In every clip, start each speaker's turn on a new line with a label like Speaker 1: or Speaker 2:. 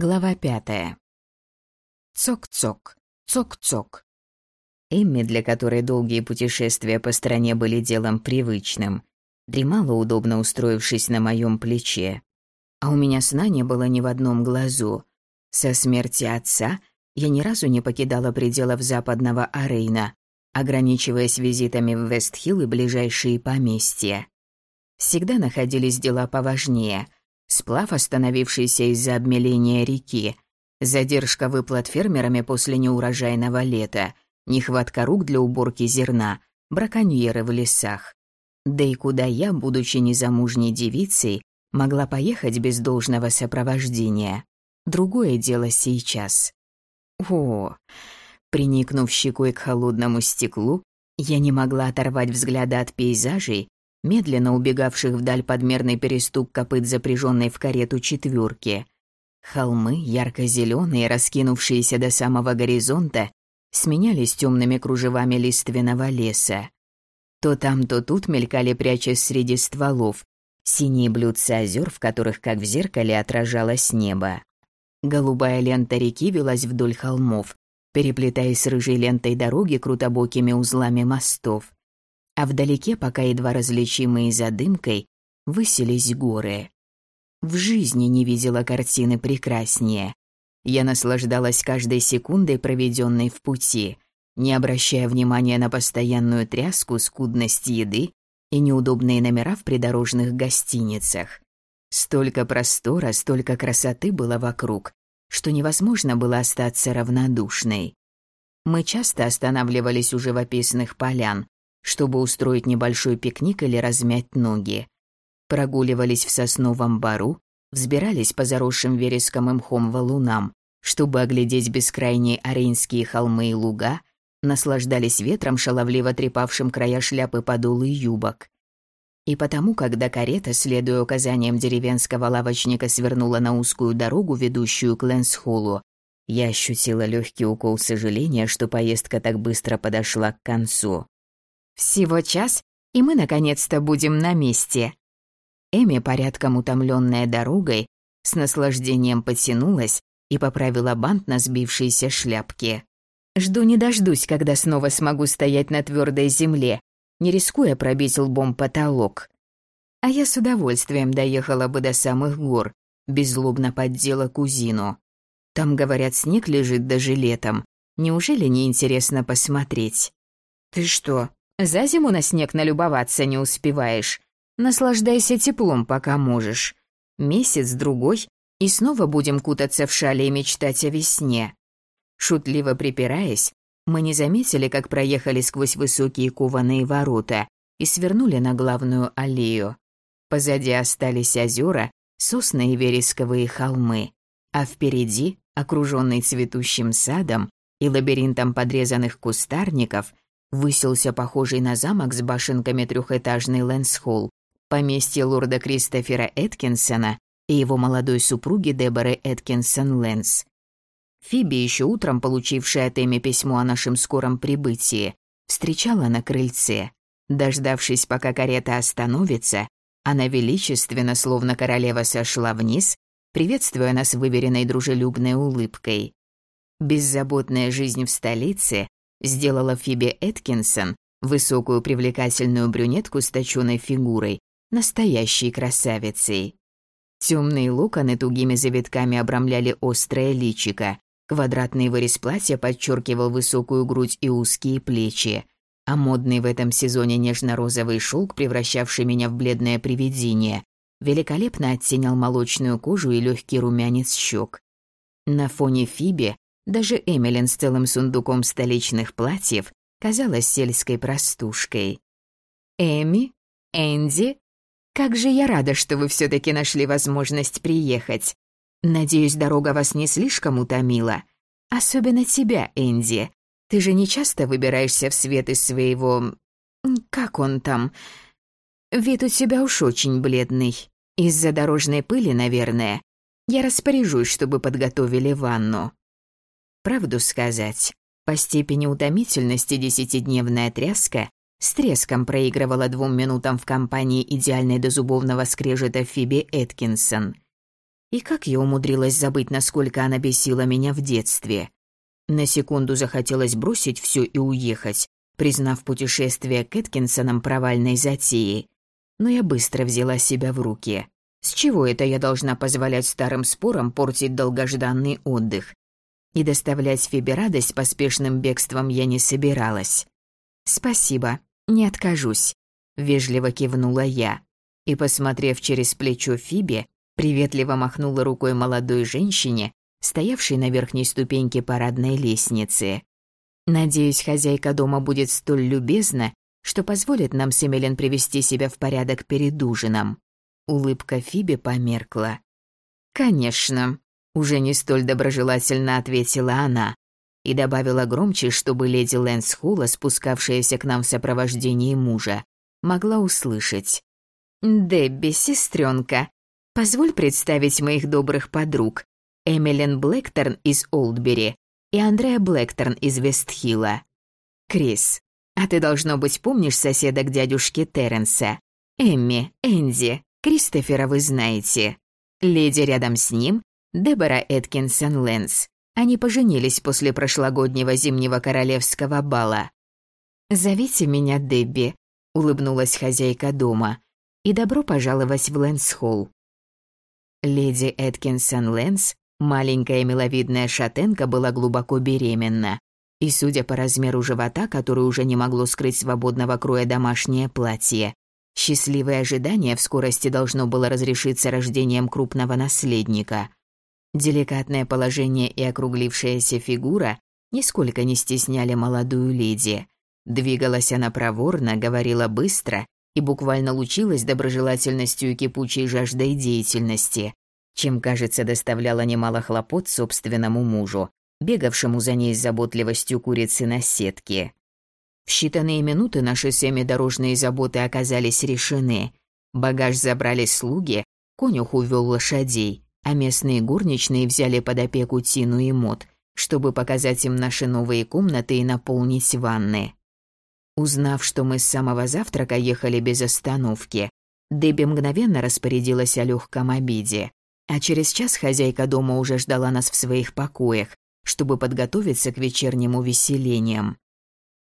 Speaker 1: Глава пятая. Цок-цок, цок-цок. Эмми, для которой долгие путешествия по стране были делом привычным, дремала, удобно устроившись на моем плече. А у меня сна не было ни в одном глазу. Со смерти отца я ни разу не покидала пределов западного Арейна, ограничиваясь визитами в Вестхилл и ближайшие поместья. Всегда находились дела поважнее — Сплав, остановившийся из-за обмеления реки, задержка выплат фермерами после неурожайного лета, нехватка рук для уборки зерна, браконьеры в лесах. Да и куда я, будучи незамужней девицей, могла поехать без должного сопровождения? Другое дело сейчас. О, приникнув щекой к холодному стеклу, я не могла оторвать взгляда от пейзажей, медленно убегавших вдаль подмерный перестук копыт запряженной в карету четверки. Холмы, ярко-зеленые, раскинувшиеся до самого горизонта, сменялись темными кружевами лиственного леса. То там, то тут мелькали, прячась среди стволов, синие блюдца озер, в которых, как в зеркале, отражалось небо. Голубая лента реки велась вдоль холмов, переплетаясь с рыжей лентой дороги крутобокими узлами мостов а вдалеке, пока едва различимые за дымкой, высились горы. В жизни не видела картины прекраснее. Я наслаждалась каждой секундой, проведенной в пути, не обращая внимания на постоянную тряску, скудность еды и неудобные номера в придорожных гостиницах. Столько простора, столько красоты было вокруг, что невозможно было остаться равнодушной. Мы часто останавливались у живописных полян, чтобы устроить небольшой пикник или размять ноги. Прогуливались в сосновом бару, взбирались по заросшим вереском и мхом валунам, чтобы оглядеть бескрайние арейнские холмы и луга, наслаждались ветром, шаловливо трепавшим края шляпы подолы юбок. И потому, когда карета, следуя указаниям деревенского лавочника, свернула на узкую дорогу, ведущую к Лэнсхоллу, я ощутила легкий укол сожаления, что поездка так быстро подошла к концу. Всего час, и мы наконец-то будем на месте. Эми, порядком утомленная дорогой, с наслаждением потянулась и поправила бант на сбившейся шляпке. Жду не дождусь, когда снова смогу стоять на твердой земле, не рискуя пробить лбом потолок. А я с удовольствием доехала бы до самых гор, беззлобно поддела кузину. Там, говорят, снег лежит даже летом. Неужели не интересно посмотреть? Ты что, за зиму на снег налюбоваться не успеваешь. Наслаждайся теплом, пока можешь. Месяц-другой, и снова будем кутаться в шале и мечтать о весне. Шутливо припираясь, мы не заметили, как проехали сквозь высокие кованые ворота и свернули на главную аллею. Позади остались озера, сосны и вересковые холмы, а впереди, окруженный цветущим садом и лабиринтом подрезанных кустарников, высился похожий на замок с башенками трехэтажный Лэнсхолл, поместье лорда Кристофера Эткинсона и его молодой супруги Деборы Эткинсон Лэнс. Фиби, еще утром получившая от Эми письмо о нашем скором прибытии, встречала на крыльце. Дождавшись, пока карета остановится, она величественно, словно королева, сошла вниз, приветствуя нас выверенной дружелюбной улыбкой. Беззаботная жизнь в столице сделала Фиби Эткинсон, высокую привлекательную брюнетку с точёной фигурой, настоящей красавицей. Темные локоны тугими завитками обрамляли острое личико, квадратный вырез платья подчеркивал высокую грудь и узкие плечи, а модный в этом сезоне нежно-розовый шелк, превращавший меня в бледное привидение, великолепно оттенял молочную кожу и легкий румянец щек. На фоне Фиби даже Эмилин с целым сундуком столичных платьев казалась сельской простушкой. «Эми? Энди? Как же я рада, что вы все таки нашли возможность приехать. Надеюсь, дорога вас не слишком утомила. Особенно тебя, Энди. Ты же не часто выбираешься в свет из своего... Как он там? Вид у тебя уж очень бледный. Из-за дорожной пыли, наверное. Я распоряжусь, чтобы подготовили ванну. Правду сказать, по степени утомительности десятидневная тряска с треском проигрывала двум минутам в компании идеальной до зубовного скрежета Фиби Эткинсон. И как я умудрилась забыть, насколько она бесила меня в детстве. На секунду захотелось бросить все и уехать, признав путешествие к Эткинсонам провальной затеей. Но я быстро взяла себя в руки. С чего это я должна позволять старым спорам портить долгожданный отдых? И доставлять Фибе радость поспешным бегством я не собиралась. «Спасибо, не откажусь», — вежливо кивнула я. И, посмотрев через плечо Фибе, приветливо махнула рукой молодой женщине, стоявшей на верхней ступеньке парадной лестницы. «Надеюсь, хозяйка дома будет столь любезна, что позволит нам с Эмилен привести себя в порядок перед ужином». Улыбка Фиби померкла. «Конечно», — уже не столь доброжелательно ответила она и добавила громче, чтобы леди Лэнс Хула, спускавшаяся к нам в сопровождении мужа, могла услышать. «Дебби, сестренка, позволь представить моих добрых подруг, Эмилин Блэкторн из Олдбери и Андреа Блэкторн из Вестхилла. Крис, а ты, должно быть, помнишь соседок дядюшки Терренса? Эмми, Энди, Кристофера вы знаете. Леди рядом с ним – Дебора Эткинсон Лэнс. Они поженились после прошлогоднего зимнего королевского бала. «Зовите меня Дебби», – улыбнулась хозяйка дома. «И добро пожаловать в Лэнс-холл». Леди Эткинсон Лэнс, маленькая миловидная шатенка, была глубоко беременна. И, судя по размеру живота, который уже не могло скрыть свободного кроя домашнее платье, Счастливое ожидание вскорости должно было разрешиться рождением крупного наследника. Деликатное положение и округлившаяся фигура нисколько не стесняли молодую леди. Двигалась она проворно, говорила быстро и буквально лучилась доброжелательностью и кипучей жаждой деятельности, чем, кажется, доставляла немало хлопот собственному мужу, бегавшему за ней с заботливостью курицы на сетке. В считанные минуты наши семидорожные заботы оказались решены. Багаж забрали слуги, конюх увел лошадей, а местные горничные взяли под опеку Тину и Мот, чтобы показать им наши новые комнаты и наполнить ванны. Узнав, что мы с самого завтрака ехали без остановки, Дебби мгновенно распорядилась о легком обеде, а через час хозяйка дома уже ждала нас в своих покоях, чтобы подготовиться к вечерним увеселениям.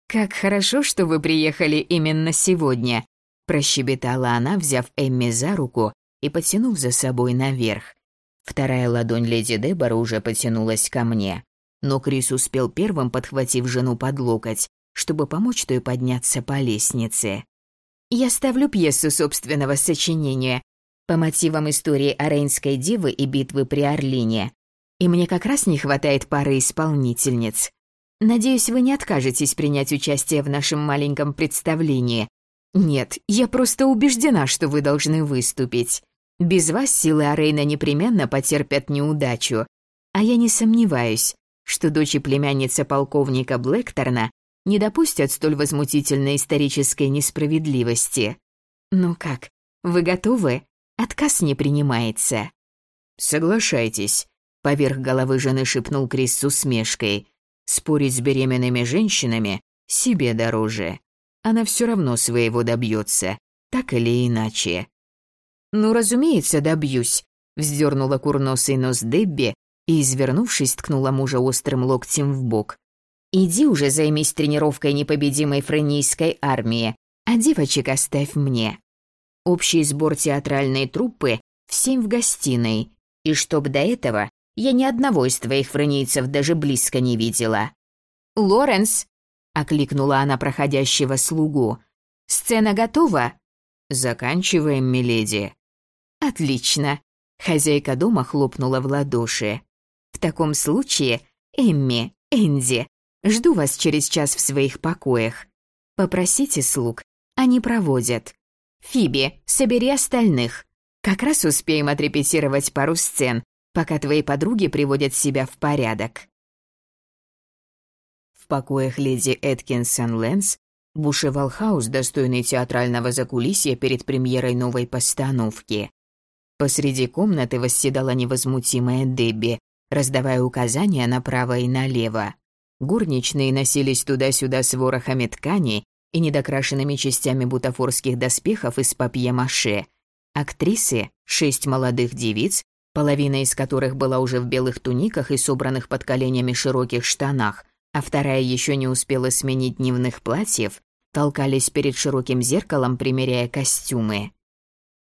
Speaker 1: «Как хорошо, что вы приехали именно сегодня», – прощебетала она, взяв Эмми за руку и потянув за собой наверх. Вторая ладонь леди Дебора уже потянулась ко мне, но Крис успел первым, подхватив жену под локоть, чтобы помочь той подняться по лестнице. «Я ставлю пьесу собственного сочинения по мотивам истории о Рейнской девы и битвы при Орлине, и мне как раз не хватает пары исполнительниц. Надеюсь, вы не откажетесь принять участие в нашем маленьком представлении. Нет, я просто убеждена, что вы должны выступить. Без вас силы Арейна непременно потерпят неудачу. А я не сомневаюсь, что дочь и племянница полковника Блэкторна не допустят столь возмутительной исторической несправедливости. Ну как, вы готовы? Отказ не принимается. Соглашайтесь, поверх головы жены шепнул Крис с усмешкой. Спорить с беременными женщинами себе дороже. Она все равно своего добьется, так или иначе. «Ну, разумеется, добьюсь», — вздернула курносый нос Дебби и, извернувшись, ткнула мужа острым локтем в бок. «Иди уже займись тренировкой непобедимой френийской армии, а девочек оставь мне. Общий сбор театральной труппы в семь в гостиной, и чтоб до этого я ни одного из твоих френийцев даже близко не видела». «Лоренс!» — окликнула она проходящего слугу. «Сцена готова?» «Заканчиваем, миледи». «Отлично!» — хозяйка дома хлопнула в ладоши. «В таком случае, Эмми, Энди, жду вас через час в своих покоях. Попросите слуг, они проводят. Фиби, собери остальных. Как раз успеем отрепетировать пару сцен, пока твои подруги приводят себя в порядок. В покоях леди Эткинсон Лэнс бушевал хаос, достойный театрального закулисья перед премьерой новой постановки. Посреди комнаты восседала невозмутимая Дебби, раздавая указания направо и налево. Горничные носились туда-сюда с ворохами ткани и недокрашенными частями бутафорских доспехов из папье-маше. Актрисы, шесть молодых девиц, половина из которых была уже в белых туниках и собранных под коленями широких штанах, а вторая еще не успела сменить дневных платьев, толкались перед широким зеркалом, примеряя костюмы.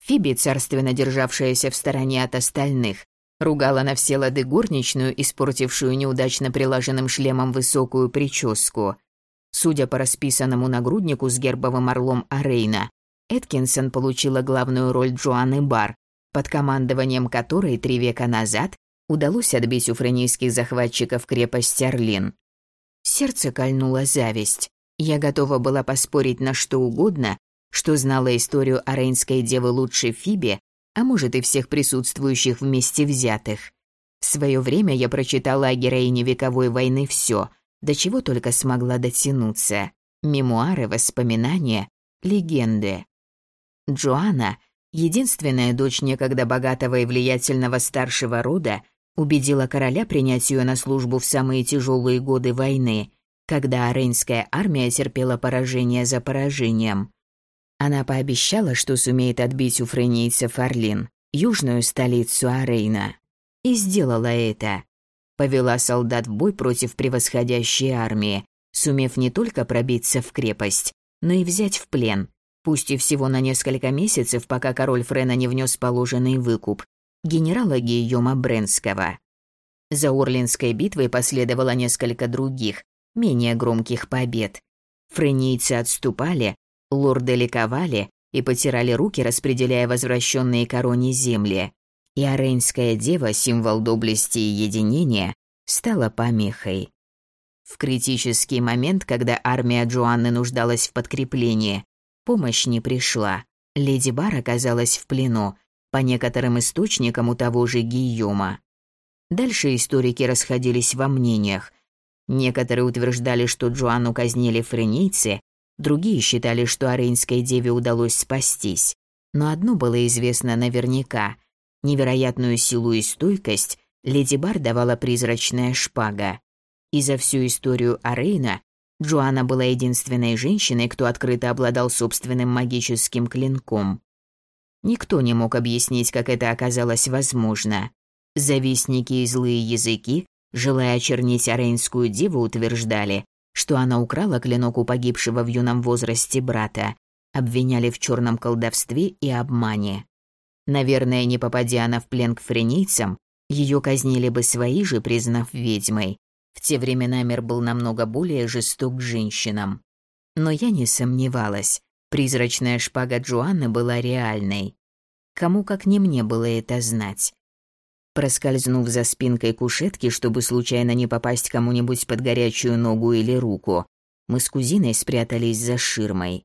Speaker 1: Фиби, царственно державшаяся в стороне от остальных, ругала на все лады горничную, испортившую неудачно прилаженным шлемом высокую прическу. Судя по расписанному нагруднику с гербовым орлом Арейна, Эткинсон получила главную роль Джоанны Бар, под командованием которой три века назад удалось отбить у френийских захватчиков крепость Орлин. Сердце кольнула зависть. Я готова была поспорить на что угодно, что знала историю Арейнской девы лучше Фиби, а может и всех присутствующих вместе взятых. В свое время я прочитала о героине вековой войны все, до чего только смогла дотянуться. Мемуары, воспоминания, легенды. Джоанна, единственная дочь некогда богатого и влиятельного старшего рода, убедила короля принять ее на службу в самые тяжелые годы войны, когда Арейнская армия терпела поражение за поражением. Она пообещала, что сумеет отбить у френийцев Орлин, южную столицу Арейна. И сделала это. Повела солдат в бой против превосходящей армии, сумев не только пробиться в крепость, но и взять в плен, пусть и всего на несколько месяцев, пока король Френа не внес положенный выкуп, генерала Гийома Бренского. За Орлинской битвой последовало несколько других, менее громких побед. Френийцы отступали, Лорды ликовали и потирали руки, распределяя возвращенные короне земли. И Арейнская дева, символ доблести и единения, стала помехой. В критический момент, когда армия Джоанны нуждалась в подкреплении, помощь не пришла. Леди Бар оказалась в плену, по некоторым источникам у того же Гийома. Дальше историки расходились во мнениях. Некоторые утверждали, что Джоанну казнили френийцы, Другие считали, что Арейнской деве удалось спастись. Но одно было известно наверняка. Невероятную силу и стойкость леди Бар давала призрачная шпага. И за всю историю Арейна Джоанна была единственной женщиной, кто открыто обладал собственным магическим клинком. Никто не мог объяснить, как это оказалось возможно. Завистники и злые языки, желая очернить Арейнскую деву, утверждали, что она украла клинок у погибшего в юном возрасте брата, обвиняли в черном колдовстве и обмане. Наверное, не попадя она в плен к френийцам, ее казнили бы свои же, признав ведьмой. В те времена мир был намного более жесток к женщинам. Но я не сомневалась, призрачная шпага Джоанны была реальной. Кому как не мне было это знать. Проскользнув за спинкой кушетки, чтобы случайно не попасть кому-нибудь под горячую ногу или руку, мы с кузиной спрятались за ширмой.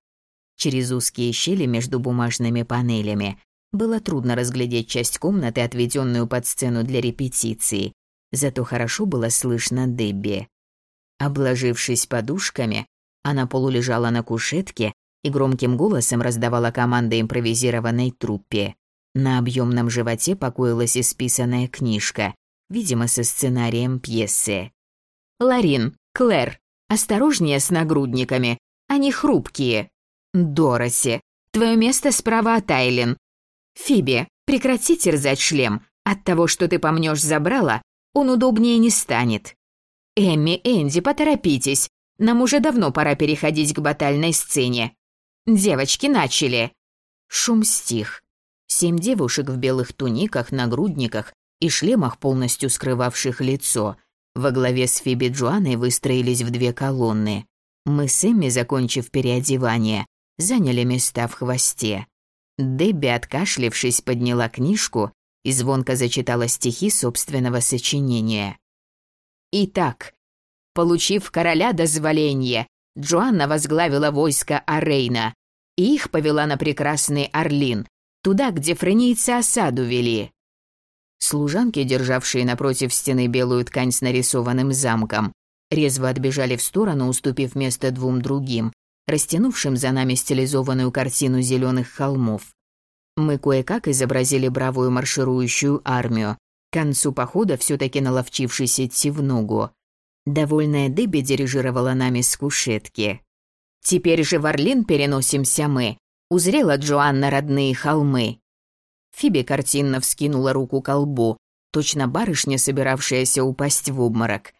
Speaker 1: Через узкие щели между бумажными панелями было трудно разглядеть часть комнаты, отведенную под сцену для репетиции, зато хорошо было слышно Дебби. Обложившись подушками, она полулежала на кушетке и громким голосом раздавала команды импровизированной труппе. На объемном животе покоилась исписанная книжка, видимо, со сценарием пьесы. «Ларин, Клэр, осторожнее с нагрудниками, они хрупкие. Дороси, твое место справа от Айлин. Фиби, прекрати терзать шлем, от того, что ты помнешь забрала, он удобнее не станет. Эмми, Энди, поторопитесь, нам уже давно пора переходить к батальной сцене. Девочки начали». Шум стих. Семь девушек в белых туниках, нагрудниках и шлемах, полностью скрывавших лицо, во главе с Фиби Джоанной выстроились в две колонны. Мы с Эмми, закончив переодевание, заняли места в хвосте. Дебби, откашлившись, подняла книжку и звонко зачитала стихи собственного сочинения. Итак, получив короля дозволение, Джоанна возглавила войско Арейна, и их повела на прекрасный Орлин, Туда, где френийцы осаду вели. Служанки, державшие напротив стены белую ткань с нарисованным замком, резво отбежали в сторону, уступив место двум другим, растянувшим за нами стилизованную картину зеленых холмов. Мы кое-как изобразили бравую марширующую армию, к концу похода все-таки наловчившись идти в ногу. Довольная Дебби дирижировала нами с кушетки. «Теперь же в Орлин переносимся мы», узрела Джоанна родные холмы. Фиби картинно вскинула руку к колбу, точно барышня, собиравшаяся упасть в обморок.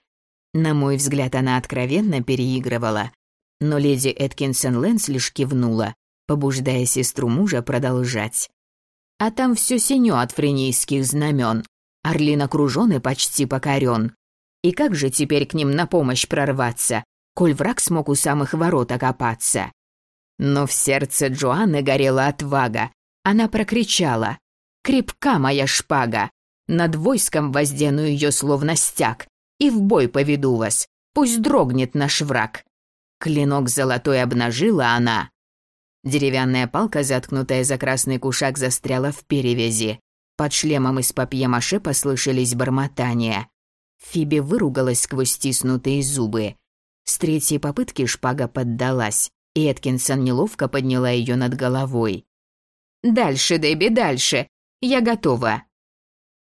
Speaker 1: На мой взгляд, она откровенно переигрывала, но леди Эткинсон Лэнс лишь кивнула, побуждая сестру мужа продолжать. А там все синё от френийских знамен. Орлин окружен и почти покорен. И как же теперь к ним на помощь прорваться, коль враг смог у самых ворот окопаться? Но в сердце Джоанны горела отвага. Она прокричала. «Крепка моя шпага! Над войском воздену ее словно стяг, и в бой поведу вас, пусть дрогнет наш враг». Клинок золотой обнажила она. Деревянная палка, заткнутая за красный кушак, застряла в перевязи. Под шлемом из папье-маше послышались бормотания. Фиби выругалась сквозь стиснутые зубы. С третьей попытки шпага поддалась, и Эткинсон неловко подняла ее над головой. «Дальше, Дебби, дальше! Я готова!»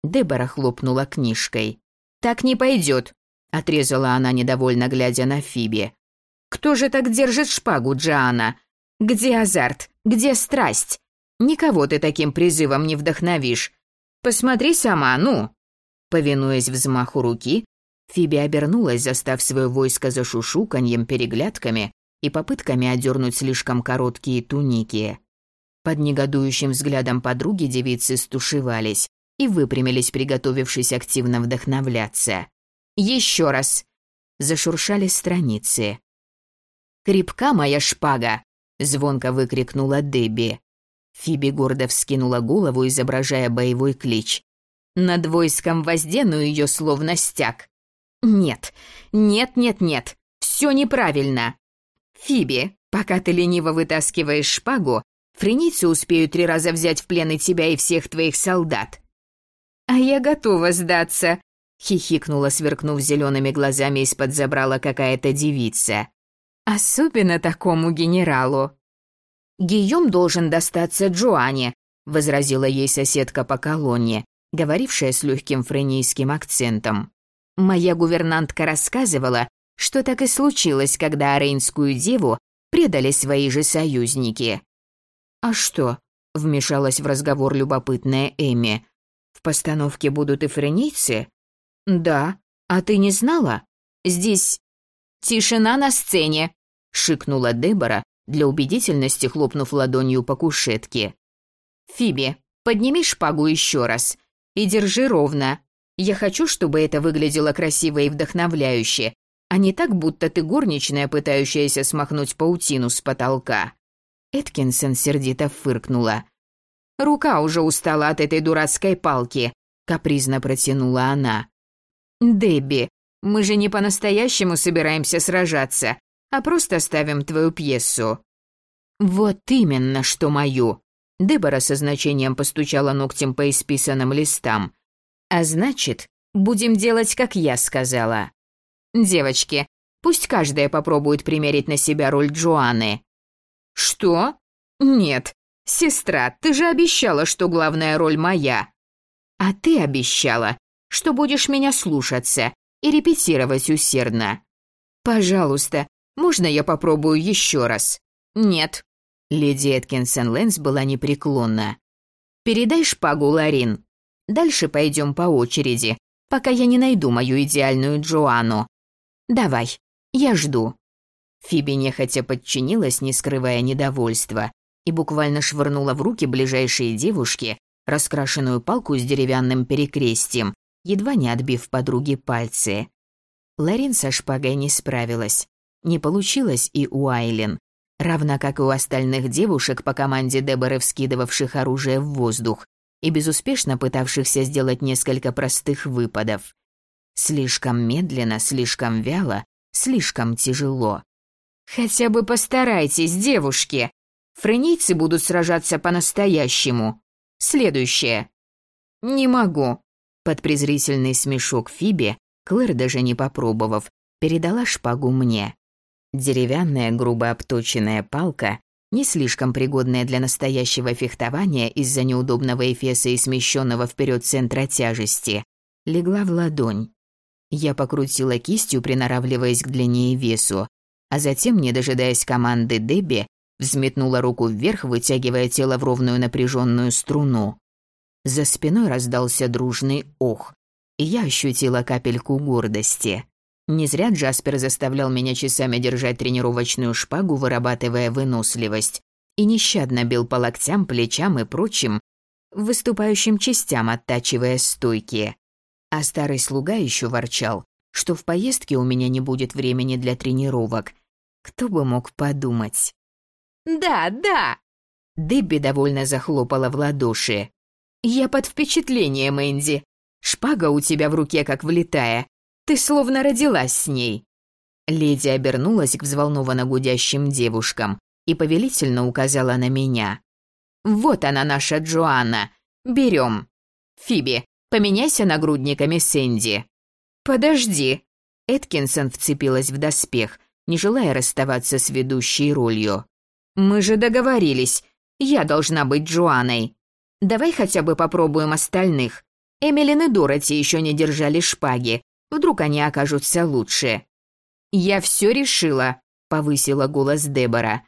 Speaker 1: Дебора хлопнула книжкой. «Так не пойдет», — отрезала она, недовольно глядя на Фиби. «Кто же так держит шпагу, Джоанна? Где азарт? Где страсть? Никого ты таким призывом не вдохновишь. Посмотри сама, ну!» Повинуясь взмаху руки, Фиби обернулась, застав свое войско за шушуканьем, переглядками и попытками одернуть слишком короткие туники. Под негодующим взглядом подруги девицы стушевались и выпрямились, приготовившись активно вдохновляться. «Еще раз!» Зашуршали страницы. «Крепка моя шпага!» — звонко выкрикнула Дебби. Фиби гордо вскинула голову, изображая боевой клич. Над войском воздену ее словно стяг. Нет, нет, нет, нет, все неправильно. Фиби, пока ты лениво вытаскиваешь шпагу, френицы успеют три раза взять в плен и тебя, и всех твоих солдат. А я готова сдаться, хихикнула, сверкнув зелеными глазами из-под забрала какая-то девица. Особенно такому генералу. Гийом должен достаться Джоанне, возразила ей соседка по колонне, говорившая с легким френийским акцентом. Моя гувернантка рассказывала, что так и случилось, когда Арейнскую деву предали свои же союзники. «А что?» — вмешалась в разговор любопытная Эми. «В постановке будут и френийцы?» «Да. А ты не знала? Здесь...» «Тишина на сцене!» — шикнула Дебора, для убедительности хлопнув ладонью по кушетке. «Фиби, подними шпагу еще раз и держи ровно. Я хочу, чтобы это выглядело красиво и вдохновляюще, а не так, будто ты горничная, пытающаяся смахнуть паутину с потолка». Эткинсон сердито фыркнула. «Рука уже устала от этой дурацкой палки», — капризно протянула она. «Дебби, мы же не по-настоящему собираемся сражаться, а просто ставим твою пьесу». «Вот именно, что мою». Дебора со значением постучала ногтем по исписанным листам. «А значит, будем делать, как я сказала. Девочки, пусть каждая попробует примерить на себя роль Джоанны». «Что? Нет. Сестра, ты же обещала, что главная роль моя». «А ты обещала, что будешь меня слушаться и репетировать усердно. Пожалуйста, можно я попробую еще раз?» «Нет». Леди Эткинсон Лэнс была непреклонна. «Передай шпагу, Ларин. Дальше пойдем по очереди, пока я не найду мою идеальную Джоанну. Давай, я жду». Фиби нехотя подчинилась, не скрывая недовольства, и буквально швырнула в руки ближайшей девушки раскрашенную палку с деревянным перекрестием, едва не отбив подруге пальцы. Ларин со шпагой не справилась. Не получилось и у Айлен, равно как и у остальных девушек по команде Деборы, вскидывавших оружие в воздух и безуспешно пытавшихся сделать несколько простых выпадов. Слишком медленно, слишком вяло, слишком тяжело. «Хотя бы постарайтесь, девушки! Френийцы будут сражаться по-настоящему. Следующее». «Не могу». Под презрительный смешок Фиби, Клэр, даже не попробовав, передала шпагу мне. Деревянная, грубо обточенная палка, не слишком пригодная для настоящего фехтования из-за неудобного эфеса и смещенного вперед центра тяжести, легла в ладонь. Я покрутила кистью, приноравливаясь к длине и весу, а затем, не дожидаясь команды Дебби, взметнула руку вверх, вытягивая тело в ровную напряженную струну. За спиной раздался дружный ох, и я ощутила капельку гордости. Не зря Джаспер заставлял меня часами держать тренировочную шпагу, вырабатывая выносливость, и нещадно бил по локтям, плечам и прочим, выступающим частям оттачивая стойки. А старый слуга еще ворчал, что в поездке у меня не будет времени для тренировок. Кто бы мог подумать? «Да, да!» Дебби довольно захлопала в ладоши. «Я под впечатлением, Энди. Шпага у тебя в руке как влетая. Ты словно родилась с ней». Леди обернулась к взволнованно гудящим девушкам и повелительно указала на меня. «Вот она наша Джоанна. Берем. Фиби, поменяйся нагрудниками с Энди». «Подожди». Эткинсон вцепилась в доспех, не желая расставаться с ведущей ролью. «Мы же договорились. Я должна быть Джоанной. Давай хотя бы попробуем остальных. Эмилин и Дороти еще не держали шпаги. Вдруг они окажутся лучше». «Я все решила», — повысила голос Дебора.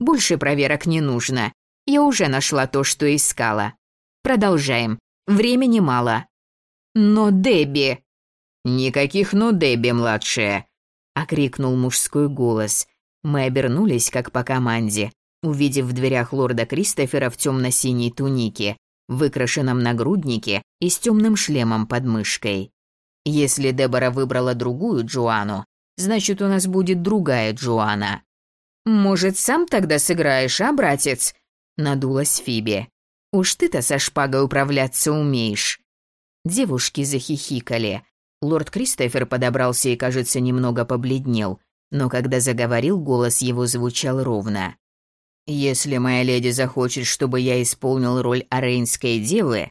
Speaker 1: «Больше проверок не нужно. Я уже нашла то, что искала. Продолжаем. Времени мало». «Но Дебби...» «Никаких «но Дебби, младшая», — окрикнул мужской голос. Мы обернулись, как по команде, увидев в дверях лорда Кристофера в темно-синей тунике, выкрашенном нагруднике и с темным шлемом под мышкой. Если Дебора выбрала другую Джоану, значит, у нас будет другая Джоанна. «Может, сам тогда сыграешь, а, братец?» — надулась Фиби. «Уж ты-то со шпагой управляться умеешь». Девушки захихикали, Лорд Кристофер подобрался и, кажется, немного побледнел, но когда заговорил, голос его звучал ровно. «Если моя леди захочет, чтобы я исполнил роль арейнской девы,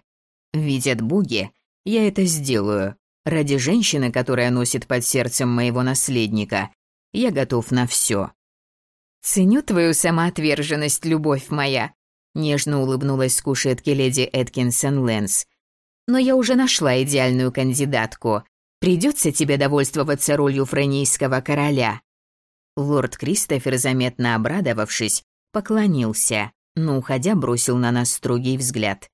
Speaker 1: видят боги, я это сделаю. Ради женщины, которая носит под сердцем моего наследника, я готов на все. «Ценю твою самоотверженность, любовь моя», — нежно улыбнулась с кушетки леди Эткинсон Лэнс. «Но я уже нашла идеальную кандидатку. Придется тебе довольствоваться ролью френийского короля». Лорд Кристофер, заметно обрадовавшись, поклонился, но, уходя, бросил на нас строгий взгляд.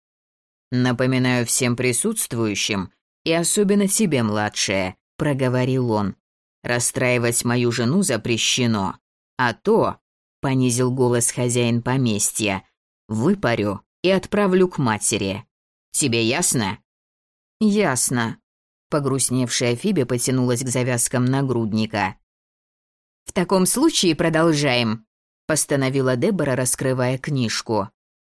Speaker 1: «Напоминаю всем присутствующим, и особенно тебе, младшая», — проговорил он. «Расстраивать мою жену запрещено, а то», — понизил голос хозяин поместья, — «выпарю и отправлю к матери. Тебе ясно?» «Ясно», Погрустневшая Фиби потянулась к завязкам нагрудника. «В таком случае продолжаем», — постановила Дебора, раскрывая книжку.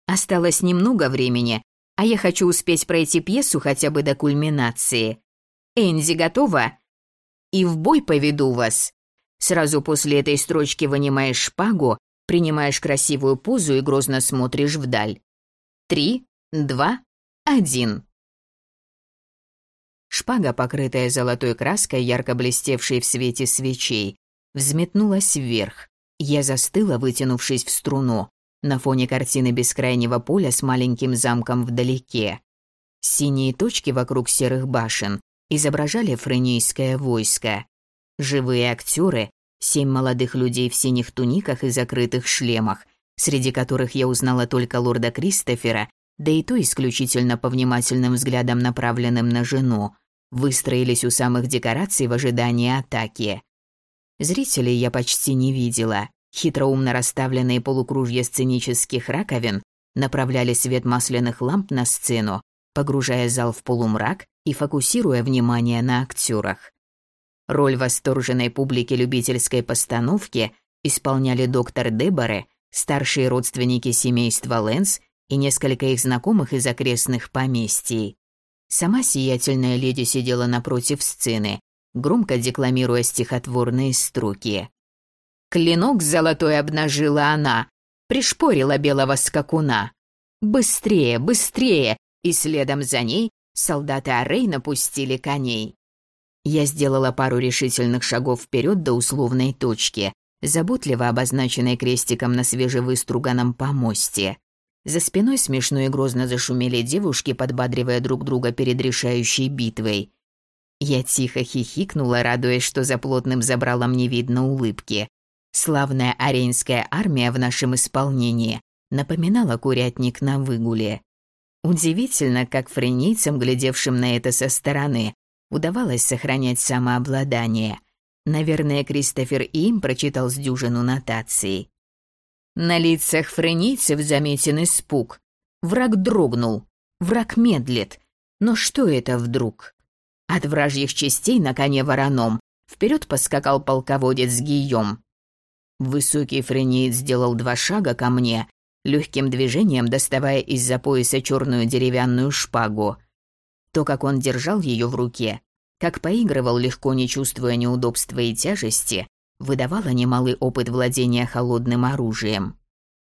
Speaker 1: «Осталось немного времени, а я хочу успеть пройти пьесу хотя бы до кульминации. Энди готова? И в бой поведу вас. Сразу после этой строчки вынимаешь шпагу, принимаешь красивую позу и грозно смотришь вдаль. Три, два, один». Шпага, покрытая золотой краской, ярко блестевшей в свете свечей, взметнулась вверх. Я застыла, вытянувшись в струну, на фоне картины бескрайнего поля с маленьким замком вдалеке. Синие точки вокруг серых башен изображали френийское войско. Живые актеры, семь молодых людей в синих туниках и закрытых шлемах, среди которых я узнала только лорда Кристофера, да и то исключительно по внимательным взглядам, направленным на жену, выстроились у самых декораций в ожидании атаки. Зрителей я почти не видела. Хитроумно расставленные полукружья сценических раковин направляли свет масляных ламп на сцену, погружая зал в полумрак и фокусируя внимание на актерах. Роль восторженной публики любительской постановки исполняли доктор Деборе, старшие родственники семейства Лэнс и несколько их знакомых из окрестных поместий. Сама сиятельная леди сидела напротив сцены, громко декламируя стихотворные строки. Клинок золотой обнажила она, пришпорила белого скакуна. Быстрее, быстрее, и следом за ней солдаты Арей напустили коней. Я сделала пару решительных шагов вперед до условной точки, заботливо обозначенной крестиком на свежевыструганном помосте. За спиной смешно и грозно зашумели девушки, подбадривая друг друга перед решающей битвой. Я тихо хихикнула, радуясь, что за плотным забралом не видно улыбки. Славная аренская армия в нашем исполнении напоминала курятник на выгуле. Удивительно, как френийцам, глядевшим на это со стороны, удавалось сохранять самообладание. Наверное, Кристофер им прочитал с дюжину нотаций. На лицах френийцев заметен испуг. Враг дрогнул. Враг медлит. Но что это вдруг? От вражьих частей на коне вороном вперед поскакал полководец Гийом. Высокий френиец сделал два шага ко мне, легким движением доставая из-за пояса черную деревянную шпагу. То, как он держал ее в руке, как поигрывал, легко не чувствуя неудобства и тяжести, выдавало немалый опыт владения холодным оружием.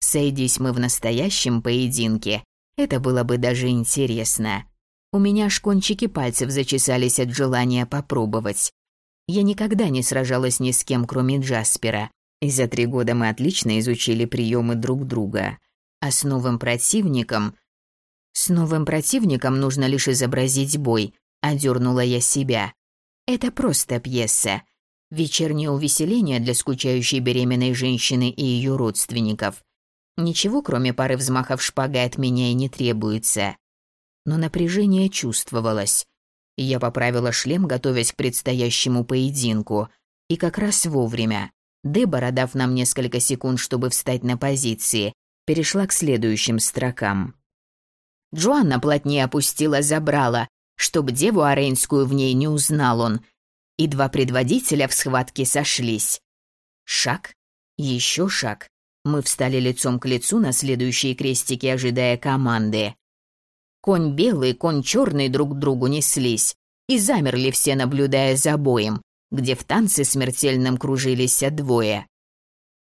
Speaker 1: Сойдись мы в настоящем поединке, это было бы даже интересно. У меня аж кончики пальцев зачесались от желания попробовать. Я никогда не сражалась ни с кем, кроме Джаспера, и за три года мы отлично изучили приемы друг друга. А с новым противником... С новым противником нужно лишь изобразить бой, одернула я себя. Это просто пьеса. Вечернее увеселение для скучающей беременной женщины и ее родственников. Ничего, кроме пары взмахов шпагой от меня и не требуется. Но напряжение чувствовалось. Я поправила шлем, готовясь к предстоящему поединку. И как раз вовремя. Дебора, дав нам несколько секунд, чтобы встать на позиции, перешла к следующим строкам. Джоанна плотнее опустила забрала, чтоб деву Арейнскую в ней не узнал он, и два предводителя в схватке сошлись. Шаг, еще шаг. Мы встали лицом к лицу на следующие крестики, ожидая команды. Конь белый, конь черный друг к другу неслись, и замерли все, наблюдая за боем, где в танце смертельном кружились двое.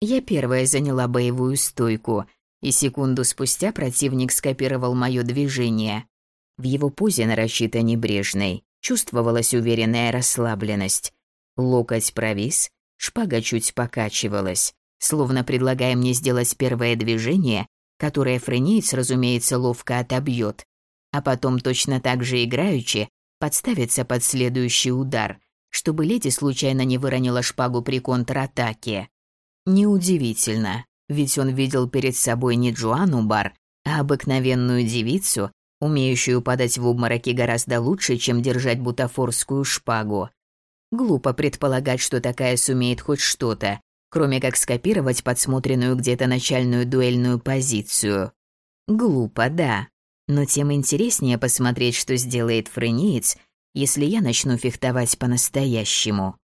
Speaker 1: Я первая заняла боевую стойку, и секунду спустя противник скопировал мое движение. В его позе нарочито небрежной чувствовалась уверенная расслабленность. Локоть провис, шпага чуть покачивалась, словно предлагая мне сделать первое движение, которое френеец, разумеется, ловко отобьет, а потом точно так же играючи подставиться под следующий удар – чтобы леди случайно не выронила шпагу при контратаке. Неудивительно, ведь он видел перед собой не Джоанну Бар, а обыкновенную девицу, умеющую падать в обмороки гораздо лучше, чем держать бутафорскую шпагу. Глупо предполагать, что такая сумеет хоть что-то, кроме как скопировать подсмотренную где-то начальную дуэльную позицию. Глупо, да. Но тем интереснее посмотреть, что сделает френиец – если я начну фехтовать по-настоящему.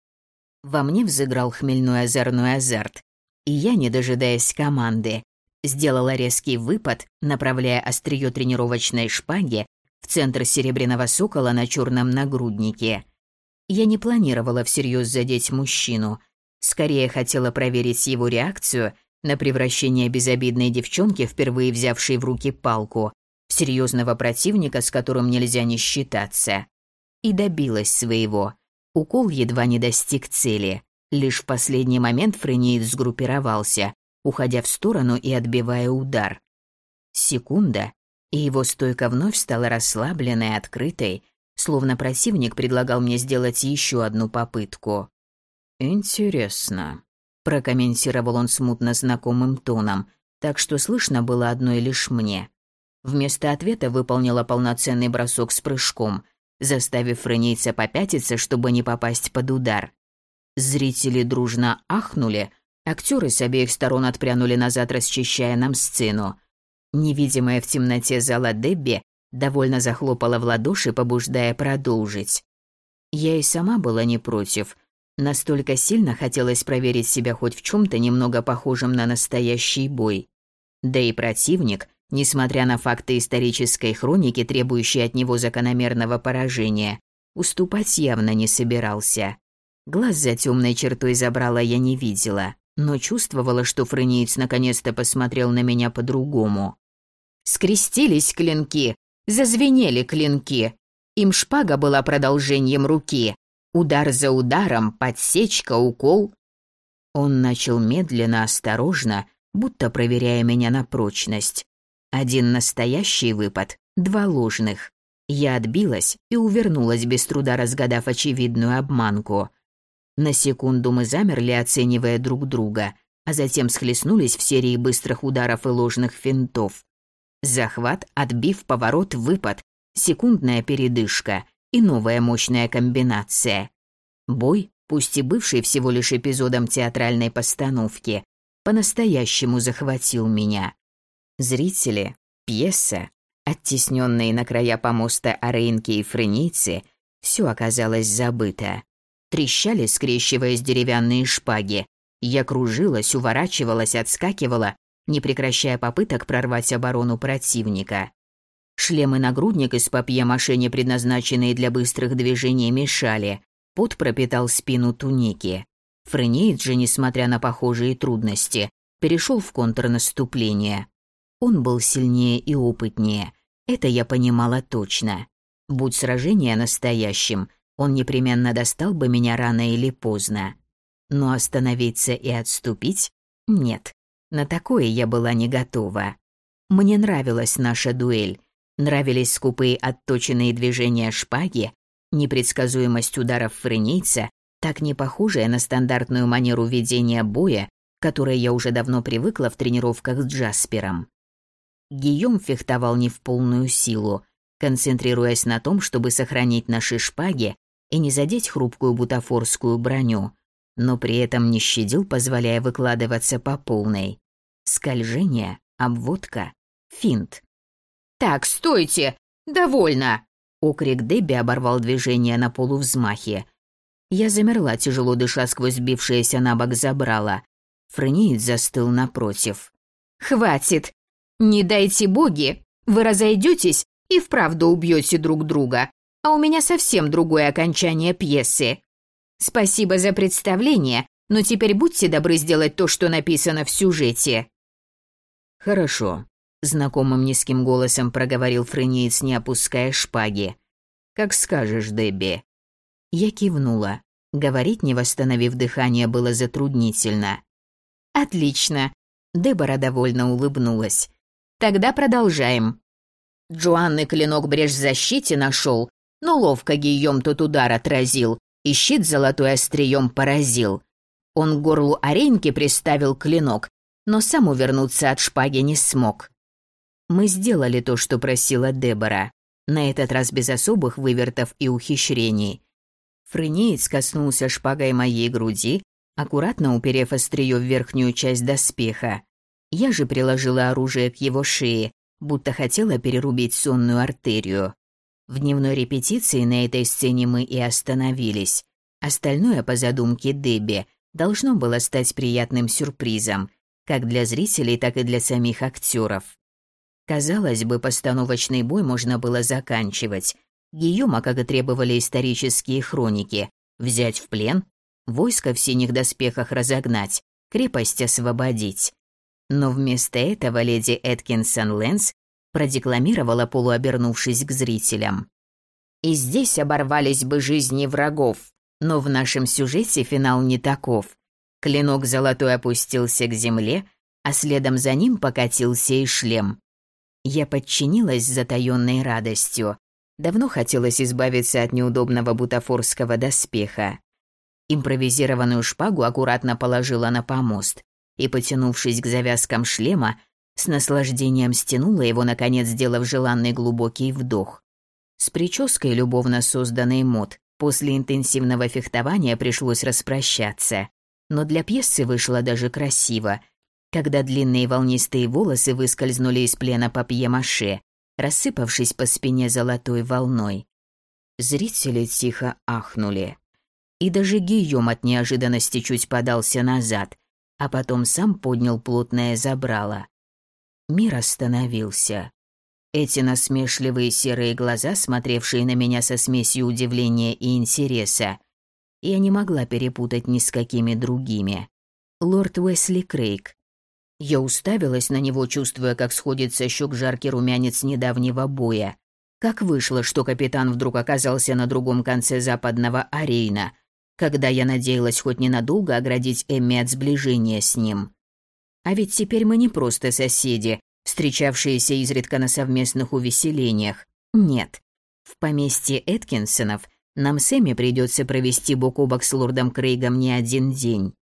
Speaker 1: Во мне взыграл хмельной озорной азарт, и я, не дожидаясь команды, сделала резкий выпад, направляя острие тренировочной шпаги в центр серебряного сокола на черном нагруднике. Я не планировала всерьез задеть мужчину, скорее хотела проверить его реакцию на превращение безобидной девчонки, впервые взявшей в руки палку, в серьезного противника, с которым нельзя не считаться и добилась своего. Укол едва не достиг цели. Лишь в последний момент Френеид сгруппировался, уходя в сторону и отбивая удар. Секунда, и его стойка вновь стала расслабленной, открытой, словно противник предлагал мне сделать еще одну попытку. «Интересно», — прокомментировал он смутно знакомым тоном, так что слышно было одно лишь мне. Вместо ответа выполнила полноценный бросок с прыжком — заставив френейца попятиться, чтобы не попасть под удар. Зрители дружно ахнули, актеры с обеих сторон отпрянули назад, расчищая нам сцену. Невидимая в темноте зала Дебби довольно захлопала в ладоши, побуждая продолжить. Я и сама была не против. Настолько сильно хотелось проверить себя хоть в чем то немного похожем на настоящий бой. Да и противник, Несмотря на факты исторической хроники, требующие от него закономерного поражения, уступать явно не собирался. Глаз за темной чертой забрала я не видела, но чувствовала, что френиец наконец-то посмотрел на меня по-другому. Скрестились клинки, зазвенели клинки. Им шпага была продолжением руки. Удар за ударом, подсечка, укол. Он начал медленно, осторожно, будто проверяя меня на прочность. Один настоящий выпад, два ложных. Я отбилась и увернулась, без труда разгадав очевидную обманку. На секунду мы замерли, оценивая друг друга, а затем схлестнулись в серии быстрых ударов и ложных финтов. Захват, отбив, поворот, выпад, секундная передышка и новая мощная комбинация. Бой, пусть и бывший всего лишь эпизодом театральной постановки, по-настоящему захватил меня. Зрители, пьеса, оттесненные на края помоста арейнки и френийцы, все оказалось забыто. Трещали, скрещиваясь деревянные шпаги. Я кружилась, уворачивалась, отскакивала, не прекращая попыток прорвать оборону противника. Шлем и нагрудник из папье-маше, не предназначенные для быстрых движений, мешали. Пот пропитал спину туники. Френеид же, несмотря на похожие трудности, перешел в контрнаступление. Он был сильнее и опытнее, это я понимала точно. Будь сражение настоящим, он непременно достал бы меня рано или поздно. Но остановиться и отступить? Нет, на такое я была не готова. Мне нравилась наша дуэль, нравились скупые отточенные движения шпаги, непредсказуемость ударов френийца, так не похожая на стандартную манеру ведения боя, которой я уже давно привыкла в тренировках с Джаспером. Гийом фехтовал не в полную силу, концентрируясь на том, чтобы сохранить наши шпаги и не задеть хрупкую бутафорскую броню, но при этом не щадил, позволяя выкладываться по полной. Скольжение, обводка, финт. «Так, стойте! Довольно!» Окрик Дебби оборвал движение на полувзмахе. Я замерла, тяжело дыша сквозь сбившееся на бок забрала. Френиец застыл напротив. «Хватит! Не дайте боги! Вы разойдетесь и вправду убьете друг друга, а у меня совсем другое окончание пьесы. Спасибо за представление, но теперь будьте добры сделать то, что написано в сюжете».
Speaker 2: «Хорошо», — знакомым низким голосом проговорил Френиец, не опуская шпаги. «Как скажешь, Дебби».
Speaker 1: Я кивнула. Говорить, не восстановив дыхание, было затруднительно. «Отлично!» Дебора довольно улыбнулась. «Тогда продолжаем». Джоанны клинок брешь в защите нашел, но ловко Гийом тот удар отразил, и щит золотой острием поразил. Он к горлу Ареньки приставил клинок, но сам увернуться от шпаги не смог. Мы сделали то, что просила Дебора, на этот раз без особых вывертов и ухищрений. Френеец коснулся шпагой моей груди, аккуратно уперев острие в верхнюю часть доспеха. Я же приложила оружие к его шее, будто хотела перерубить сонную артерию. В дневной репетиции на этой сцене мы и остановились. Остальное, по задумке Дебби, должно было стать приятным сюрпризом, как для зрителей, так и для самих актеров. Казалось бы, постановочный бой можно было заканчивать. Гийома, как и требовали исторические хроники, взять в плен, войско в синих доспехах разогнать, крепость освободить. Но вместо этого леди Эткинсон Лэнс продекламировала, полуобернувшись к зрителям. «И здесь оборвались бы жизни врагов, но в нашем сюжете финал не таков. Клинок золотой опустился к земле, а следом за ним покатился и шлем. Я подчинилась затаённой радостью. Давно хотелось избавиться от неудобного бутафорского доспеха. Импровизированную шпагу аккуратно положила на помост и, потянувшись к завязкам шлема, с наслаждением стянула его, наконец сделав желанный глубокий вдох. С прической, любовно созданной мод, после интенсивного фехтования пришлось распрощаться. Но для пьесы вышло даже красиво, когда длинные волнистые волосы выскользнули из плена папье-маше, рассыпавшись по спине золотой волной. Зрители тихо ахнули. И даже Гийом от неожиданности чуть подался назад, а потом сам поднял плотное забрало. Мир остановился. Эти насмешливые серые глаза, смотревшие на меня со смесью удивления и интереса, я не могла перепутать ни с какими другими. Лорд Уэсли Крейг. Я уставилась на него, чувствуя, как сходит со щек жаркий румянец недавнего боя. Как вышло, что капитан вдруг оказался на другом конце западного арейна, когда я надеялась хоть ненадолго оградить Эмми от сближения с ним. А ведь теперь мы не просто соседи, встречавшиеся изредка на совместных увеселениях. Нет. В поместье Эткинсонов нам с Эми придется провести бок о бок с лордом Крейгом не один день.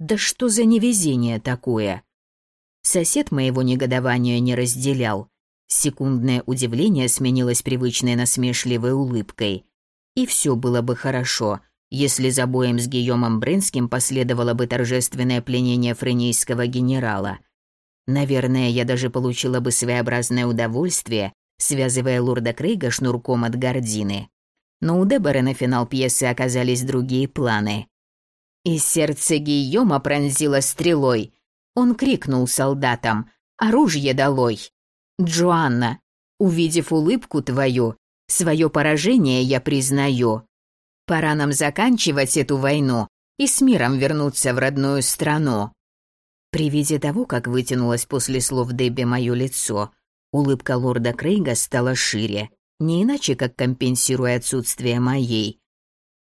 Speaker 1: Да что за невезение такое? Сосед моего негодования не разделял.
Speaker 2: Секундное удивление сменилось привычной насмешливой улыбкой. И все было бы хорошо, если за боем с Гийомом Бренским последовало бы торжественное пленение френийского генерала. Наверное, я даже получила бы своеобразное удовольствие, связывая лорда Крейга шнурком от гордины. Но у Дебора на финал пьесы оказались другие планы. И сердце Гийома пронзило стрелой. Он крикнул солдатам «Оружие долой!» «Джоанна, увидев улыбку твою, свое поражение я признаю. Пора нам заканчивать эту войну и с миром вернуться в родную страну». При виде того, как вытянулось после слов Дебби мое лицо, улыбка лорда Крейга стала шире, не иначе, как компенсируя отсутствие моей.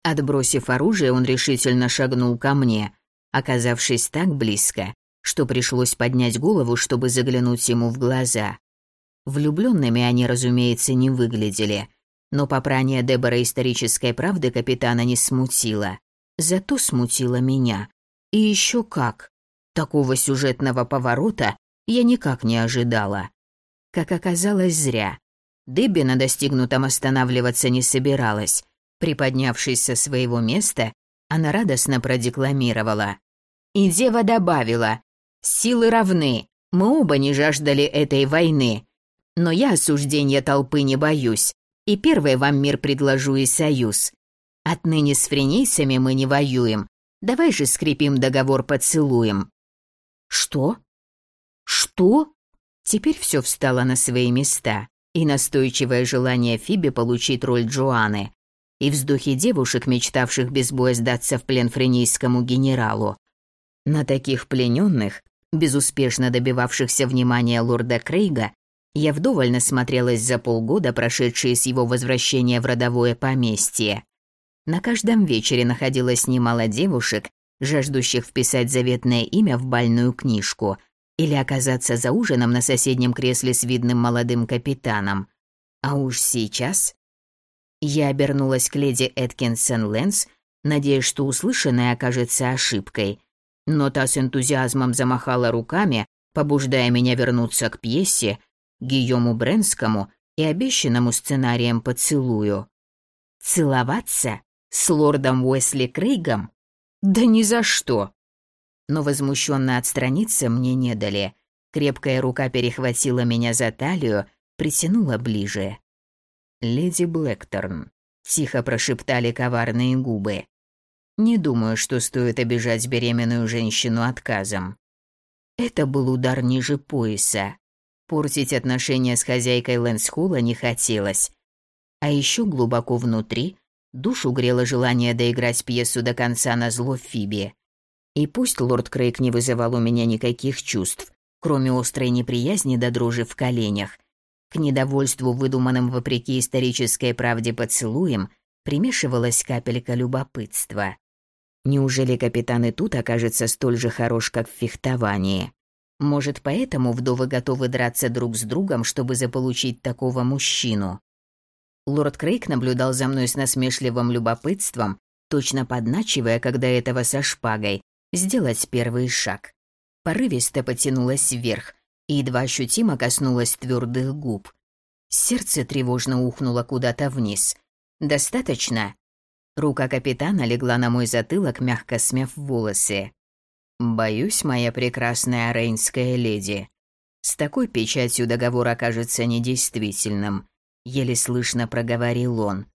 Speaker 2: Отбросив оружие, он решительно шагнул ко мне, оказавшись так близко, что пришлось поднять голову, чтобы заглянуть ему в глаза. Влюбленными они, разумеется, не выглядели, но попрание Дебора исторической правды капитана не смутило. Зато смутило меня. И еще как. Такого сюжетного поворота я никак не ожидала. Как оказалось, зря. Дебби на достигнутом останавливаться не собиралась. Приподнявшись со своего места, она радостно продекламировала. И дева добавила, «Силы равны, мы оба не жаждали этой войны. Но я осуждения толпы не боюсь, и первый вам мир предложу и союз. Отныне с френейцами мы не воюем. Давай же скрепим договор поцелуем». «Что? Что?» Теперь все встало на свои места, и настойчивое желание Фиби получить роль Джоаны, и вздохи девушек, мечтавших без боя сдаться в плен френийскому генералу. На таких плененных, безуспешно добивавшихся внимания лорда Крейга, я вдоволь насмотрелась за полгода, прошедшие с его возвращения в родовое поместье. На каждом вечере находилось немало девушек, жаждущих вписать заветное имя в бальную книжку или оказаться за ужином на соседнем кресле с видным молодым капитаном. А уж сейчас... Я обернулась к леди Эткинсон Лэнс, надеясь, что услышанное окажется ошибкой. Но та с энтузиазмом замахала руками, побуждая меня вернуться к пьесе, Гийому Бренскому и обещанному сценарием поцелую. Целоваться? С лордом Уэсли Крейгом? Да ни за что! Но возмущенно отстраниться мне не дали. Крепкая рука перехватила меня за талию, притянула ближе. «Леди Блэкторн», — тихо прошептали коварные губы. «Не думаю, что стоит обижать беременную женщину отказом». Это был удар ниже пояса. Портить отношения с хозяйкой Лэнсхула не хотелось. А еще глубоко внутри душу грело желание доиграть пьесу до конца на зло Фиби. И пусть лорд Крейг не вызывал у меня никаких чувств, кроме острой неприязни до дрожи в коленях, к недовольству, выдуманным вопреки исторической правде поцелуем, примешивалась капелька любопытства. Неужели капитан и тут окажется столь же хорош, как в фехтовании? Может, поэтому вдовы готовы драться друг с другом, чтобы заполучить такого мужчину? Лорд Крейг наблюдал за мной с насмешливым любопытством, точно подначивая, когда этого со шпагой, сделать первый шаг. Порывисто потянулась вверх и едва ощутимо коснулась твердых губ. Сердце тревожно ухнуло куда-то вниз. «Достаточно?» Рука капитана легла на мой затылок, мягко смяв волосы. «Боюсь, моя прекрасная рейнская леди. С такой печатью договор окажется недействительным», — еле слышно проговорил он.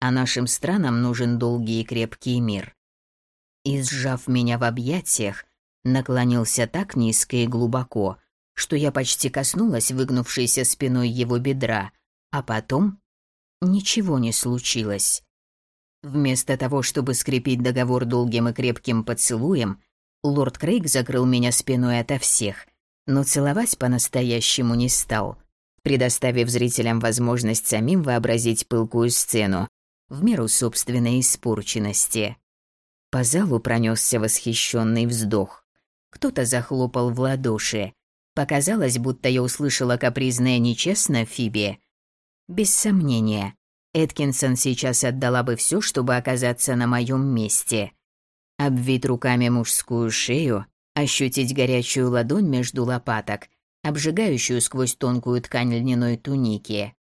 Speaker 2: «А нашим странам нужен долгий и крепкий мир». И, сжав меня в объятиях, наклонился так низко и глубоко, что я почти коснулась выгнувшейся спиной его бедра, а потом ничего не случилось. Вместо того, чтобы скрепить договор долгим и крепким поцелуем, Лорд Крейг закрыл меня спиной ото всех, но целовать по-настоящему не стал, предоставив зрителям возможность самим вообразить пылкую сцену в меру собственной испорченности. По залу пронесся восхищенный вздох. Кто-то захлопал в ладоши. Показалось, будто я услышала капризное нечестно Фиби. Без сомнения, Эткинсон сейчас отдала бы все, чтобы оказаться на моем месте обвить руками мужскую шею, ощутить горячую ладонь между лопаток, обжигающую сквозь тонкую ткань льняной туники.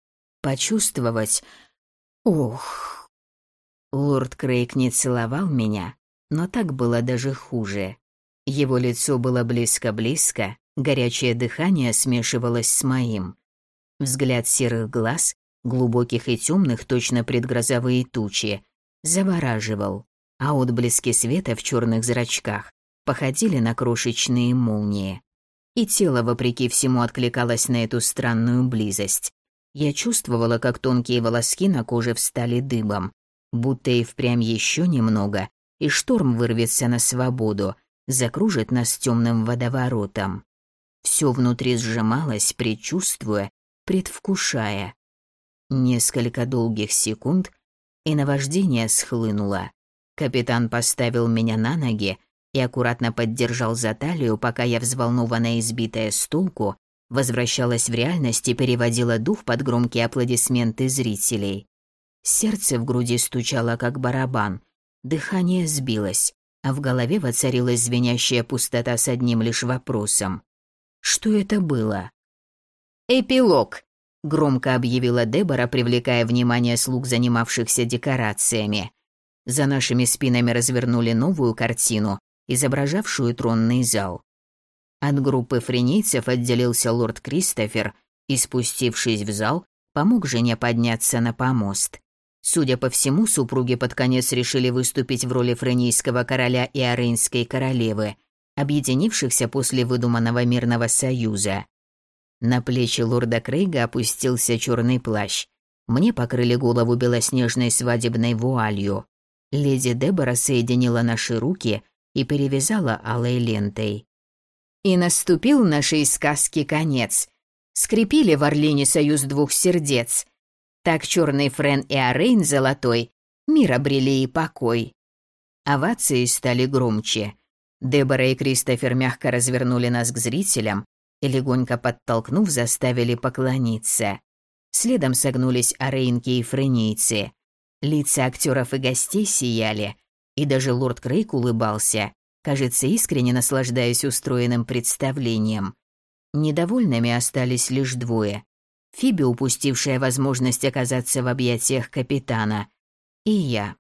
Speaker 2: Почувствовать... Ох... Лорд Крейг не целовал меня, но так было даже хуже. Его лицо было близко-близко, горячее дыхание смешивалось с моим. Взгляд серых глаз, глубоких и темных, точно предгрозовые тучи, завораживал, а отблески света в черных зрачках походили на крошечные молнии. И тело, вопреки всему, откликалось на эту странную близость. Я чувствовала, как тонкие волоски на коже встали дыбом, будто и впрямь еще немного, и шторм вырвется на свободу, закружит нас темным водоворотом. Все внутри сжималось, предчувствуя, предвкушая. Несколько долгих секунд, и наваждение схлынуло. Капитан поставил меня на ноги и аккуратно поддержал за талию, пока я, взволнованная избитая с толку, возвращалась в реальность и переводила дух под громкие аплодисменты зрителей. Сердце в груди стучало, как барабан, дыхание сбилось, а в голове воцарилась звенящая пустота с одним лишь вопросом. Что это было? «Эпилог», — громко объявила Дебора, привлекая внимание слуг, занимавшихся декорациями. За нашими спинами развернули новую картину, изображавшую тронный зал. От группы френийцев отделился лорд Кристофер и, спустившись в зал, помог жене подняться на помост. Судя по всему, супруги под конец решили выступить в роли френийского короля и арейнской королевы, объединившихся после выдуманного мирного союза. На плечи лорда Крейга опустился черный плащ. Мне покрыли голову белоснежной свадебной вуалью. Леди Дебора соединила наши руки и перевязала алой лентой. И наступил нашей сказки конец. Скрепили в Орлине союз двух сердец. Так черный Френ и Арейн золотой мир обрели и покой. Овации стали громче. Дебора и Кристофер мягко развернули нас к зрителям и, легонько подтолкнув, заставили поклониться. Следом согнулись арейнки и френийцы. Лица актеров и гостей сияли, и даже лорд Крейг улыбался, кажется, искренне наслаждаясь устроенным представлением. Недовольными остались лишь двое. Фиби, упустившая возможность оказаться в объятиях капитана, и я.